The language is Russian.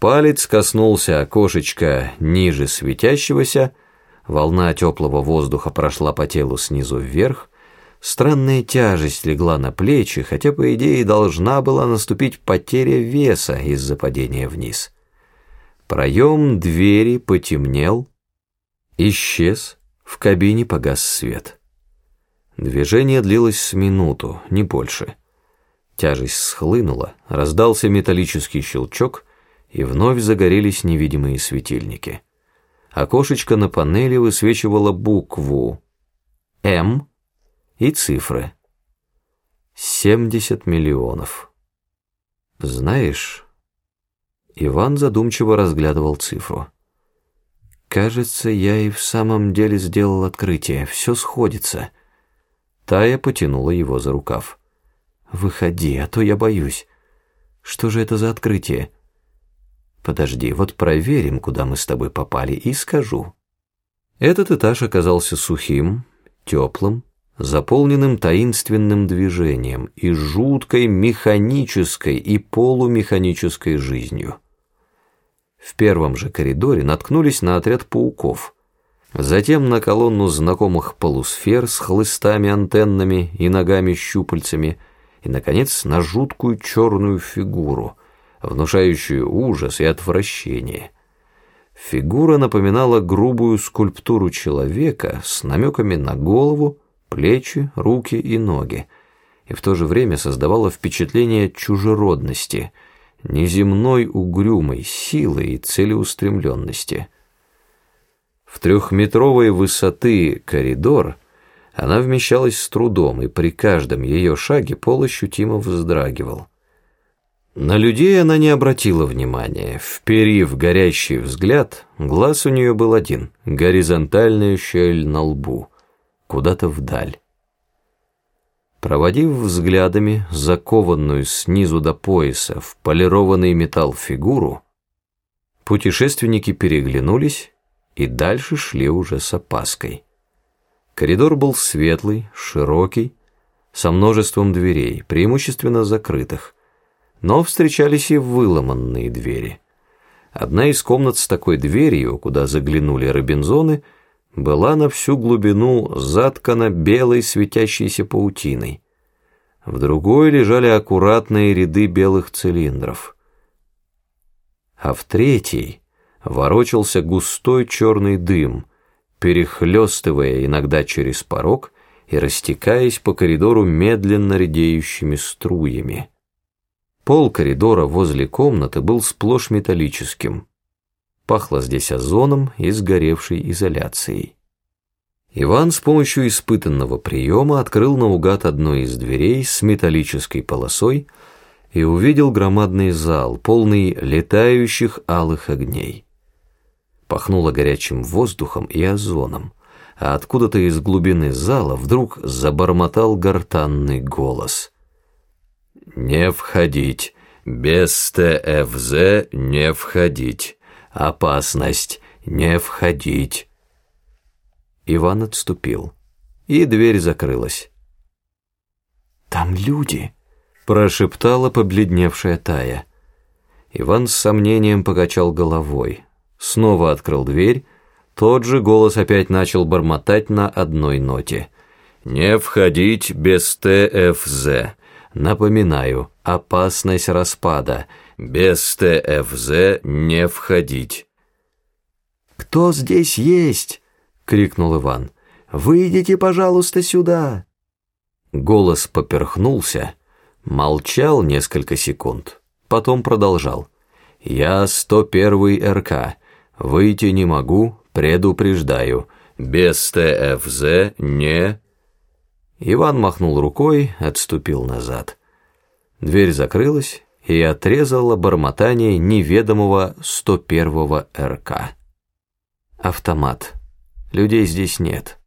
Палец коснулся окошечка ниже светящегося, волна теплого воздуха прошла по телу снизу вверх, странная тяжесть легла на плечи, хотя, по идее, должна была наступить потеря веса из-за падения вниз. Проем двери потемнел, исчез, в кабине погас свет. Движение длилось с минуту, не больше. Тяжесть схлынула, раздался металлический щелчок, и вновь загорелись невидимые светильники. Окошечко на панели высвечивало букву «М» и цифры. «Семьдесят миллионов». «Знаешь...» Иван задумчиво разглядывал цифру. «Кажется, я и в самом деле сделал открытие. Все сходится». Тая потянула его за рукав. «Выходи, а то я боюсь. Что же это за открытие?» «Подожди, вот проверим, куда мы с тобой попали, и скажу». Этот этаж оказался сухим, теплым, заполненным таинственным движением и жуткой механической и полумеханической жизнью. В первом же коридоре наткнулись на отряд пауков – Затем на колонну знакомых полусфер с хлыстами-антеннами и ногами-щупальцами, и, наконец, на жуткую черную фигуру, внушающую ужас и отвращение. Фигура напоминала грубую скульптуру человека с намеками на голову, плечи, руки и ноги, и в то же время создавала впечатление чужеродности, неземной угрюмой силы и целеустремленности – в трехметровой высоты коридор она вмещалась с трудом, и при каждом ее шаге пол ощутимо вздрагивал. На людей она не обратила внимания. Вперив горящий взгляд, глаз у нее был один, горизонтальная щель на лбу, куда-то вдаль. Проводив взглядами закованную снизу до пояса в полированный металл фигуру, путешественники переглянулись и дальше шли уже с опаской. Коридор был светлый, широкий, со множеством дверей, преимущественно закрытых, но встречались и выломанные двери. Одна из комнат с такой дверью, куда заглянули Робинзоны, была на всю глубину заткана белой светящейся паутиной. В другой лежали аккуратные ряды белых цилиндров. А в третьей ворочался густой черный дым, перехлестывая иногда через порог и растекаясь по коридору медленно редеющими струями. Пол коридора возле комнаты был сплошь металлическим. Пахло здесь озоном и сгоревшей изоляцией. Иван с помощью испытанного приема открыл наугад одну из дверей с металлической полосой и увидел громадный зал, полный летающих алых огней. Пахнуло горячим воздухом и озоном, а откуда-то из глубины зала вдруг забормотал гортанный голос. «Не входить! Без ТФЗ не входить! Опасность! Не входить!» Иван отступил, и дверь закрылась. «Там люди!» – прошептала побледневшая Тая. Иван с сомнением покачал головой снова открыл дверь, тот же голос опять начал бормотать на одной ноте. «Не входить без ТФЗ. Напоминаю, опасность распада. Без ТФЗ не входить». «Кто здесь есть?» — крикнул Иван. «Выйдите, пожалуйста, сюда!» Голос поперхнулся, молчал несколько секунд, потом продолжал. «Я 101 РК. Выйти не могу, предупреждаю. Без ТФЗ не...» Иван махнул рукой, отступил назад. Дверь закрылась и отрезала бормотание неведомого 101-го РК. Автомат. Людей здесь нет.